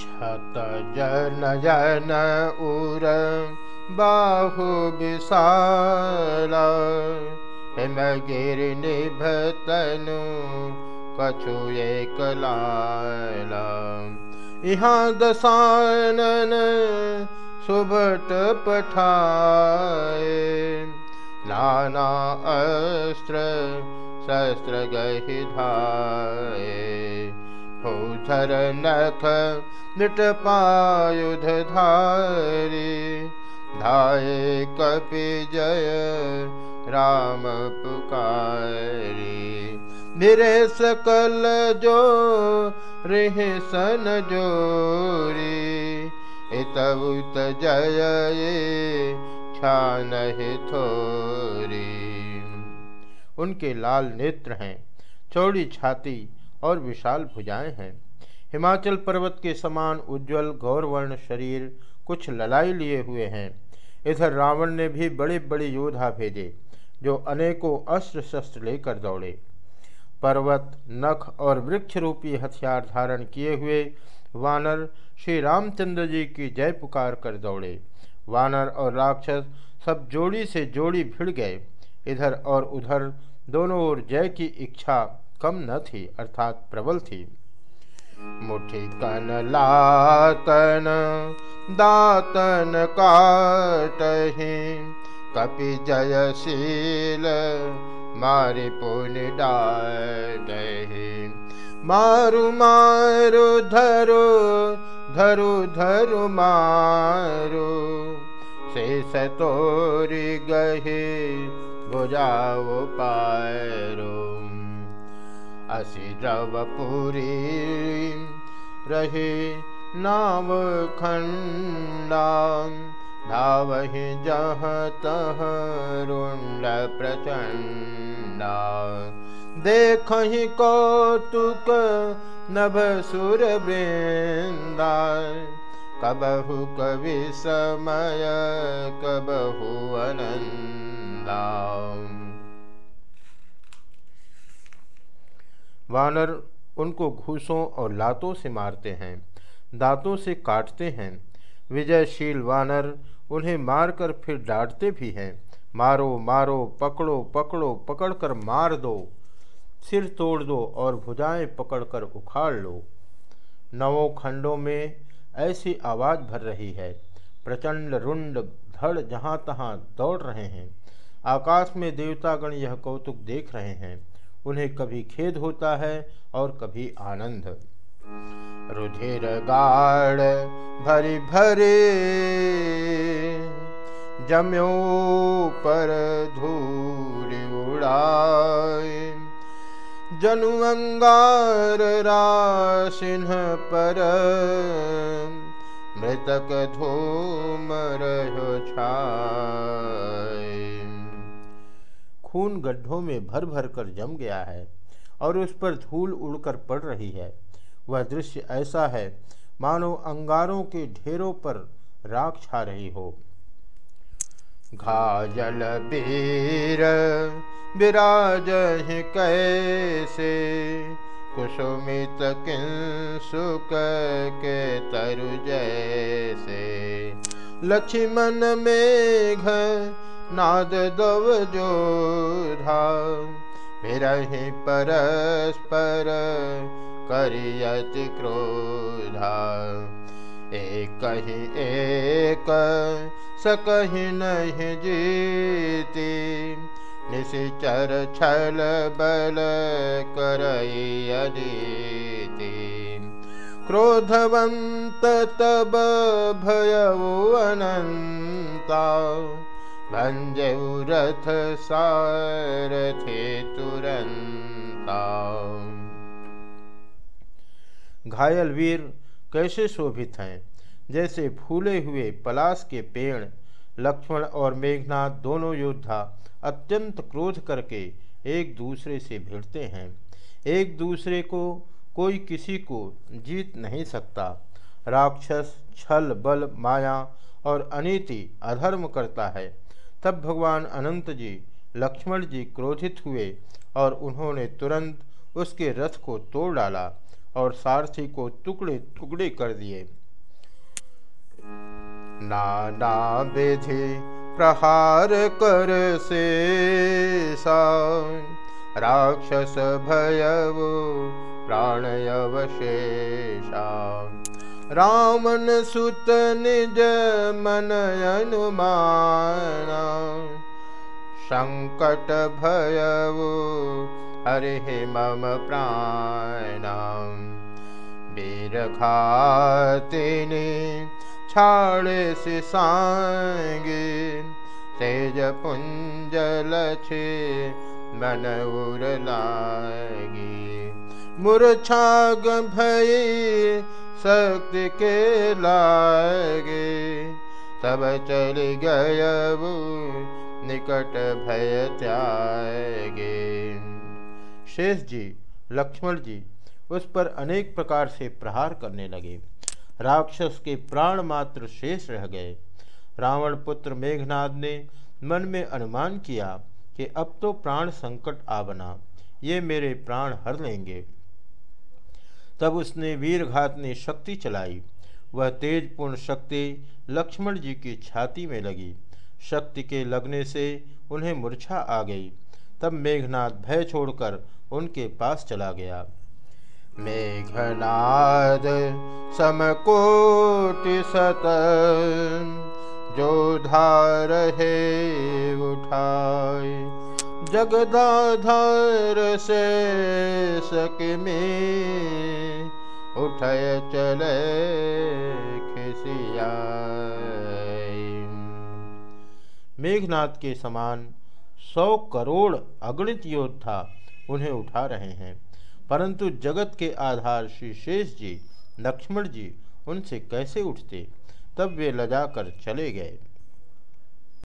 छत जन जन उर बाहु विशाल। हिमगिर यहाँ दसानन सुबट पठाए। नाना अस्त्र शस्त्र गहि धाये धर नख निट पायुध धारी धाये कपि जय राम पुकारी। मेरे सकल जो रिह सन जोरी। इतउत जय छान थोरी। उनके लाल नेत्र हैं, चौड़ी छाती और विशाल भुजाएँ हैं। हिमाचल पर्वत के समान उज्जवल गौरवर्ण शरीर कुछ ललाई लिए हुए हैं। इधर रावण ने भी बड़े बड़े योद्धा भेजे, जो अनेकों अस्त्र शस्त्र लेकर दौड़े। पर्वत, नख और वृक्ष रूपी हथियार धारण किए हुए वानर श्री रामचंद्र जी की जय पुकार कर दौड़े। वानर और राक्षस सब जोड़ी से जोड़ी भिड़ गए। इधर और उधर दोनों ओर जय की इच्छा कम न थी, अर्थात प्रबल थी। मुठी कन लातन, दातन काटही। कपि जयशील, मारि पुनि डाटही। मारु मारु धरु धरु धरु मारु। शेष तोरी गहे भुजाओ पारो। असि द्रवपुरी री नामखण्डानह तह रु प्रचण्डा। देखहि कौतुक नभसुर वृन्दा। कबहु कविसमय कबहु अनन्दा। वानर उनको घूसों और लातों से मारते हैं, दांतों से काटते हैं। विजयशील वानर उन्हें मारकर फिर डांटते भी हैं, मारो मारो, पकड़ो पकड़ो, पकड़कर मार दो, सिर तोड़ दो और भुजाएँ पकड़कर उखाड़ लो। नवों खंडों में ऐसी आवाज़ भर रही है, प्रचंड रुंड धड़ जहाँ तहाँ दौड़ रहे हैं। आकाश में देवतागण यह कौतुक देख रहे हैं। उन्हें कभी खेद होता है और कभी आनंद। रुधिर गाढ़ भरी भरे जम्यो पर धूल उड़ाए। जनु अंगार रासिन्ह पर मृतक धूम रहो छाए। खून गड्ढों में भर भर कर जम गया है और उस पर धूल उड़कर पड़ रही है। वह दृश्य ऐसा है, मानो अंगारों के ढेरों पर राख छा रही हो। घाजल बीर विराज कैसे? कुसुमित के तरु जैसे? लक्ष्मण मेघ नाद दव जोधा, विरहि परस्पर करियत क्रोधा। एक ही एक सकहि नहीं जीती, निशिचर छल बल करई अदीति क्रोधवंत तब भयउ अनंता भंजऊ रथ सारथे तुरंता घायल वीर कैसे शोभित हैं? जैसे फूले हुए पलाश के पेड़, लक्ष्मण और मेघनाथ दोनों योद्धा अत्यंत क्रोध करके एक दूसरे से भिड़ते हैं। एक दूसरे को कोई किसी को जीत नहीं सकता। राक्षस, छल, बल, माया और अनिति अधर्म करता है। तब भगवान अनंत जी, लक्ष्मण जी क्रोधित हुए और उन्होंने तुरंत उसके रथ को तोड़ डाला और सारथी को टुकड़े टुकड़े कर दिए। नाना विधि प्रहार कर से राक्षस भयव प्राणयवशेषा। रावण सुत निज मन अनुमाना संकट भयवो हरे मम प्राण। बीरखातिनि छाळ शिषाङ्गी तेज पुञ्जलक्षे मन उरलागे। मुरछाग भये शक्ति के लागे, तब चल गय निकट भय त्यागे। शेष जी, लक्ष्मण जी, उस पर अनेक प्रकार से प्रहार करने लगे। राक्षस के प्राण मात्र शेष रह गए। रावण पुत्र मेघनाद ने मन में अनुमान किया कि अब तो प्राण संकट आ बना, ये मेरे प्राण हर लेंगे। तब उसने वीरघात ने शक्ति चलाई। वह तेजपूर्ण शक्ति लक्ष्मण जी की छाती में लगी। शक्ति के लगने से उन्हें मूर्छा आ गई। तब मेघनाथ भय छोड़कर उनके पास चला गया। मेघनाद समकोटि सत जो धार है उठाए। जगदाधार से में उठय चले खिसिया मेघनाथ के समान सौ करोड़ अगणित योद्धा उन्हें उठा रहे हैं, परंतु जगत के आधार श्री शेष जी, लक्ष्मण जी उनसे कैसे उठते? तब वे लजाकर चले गए।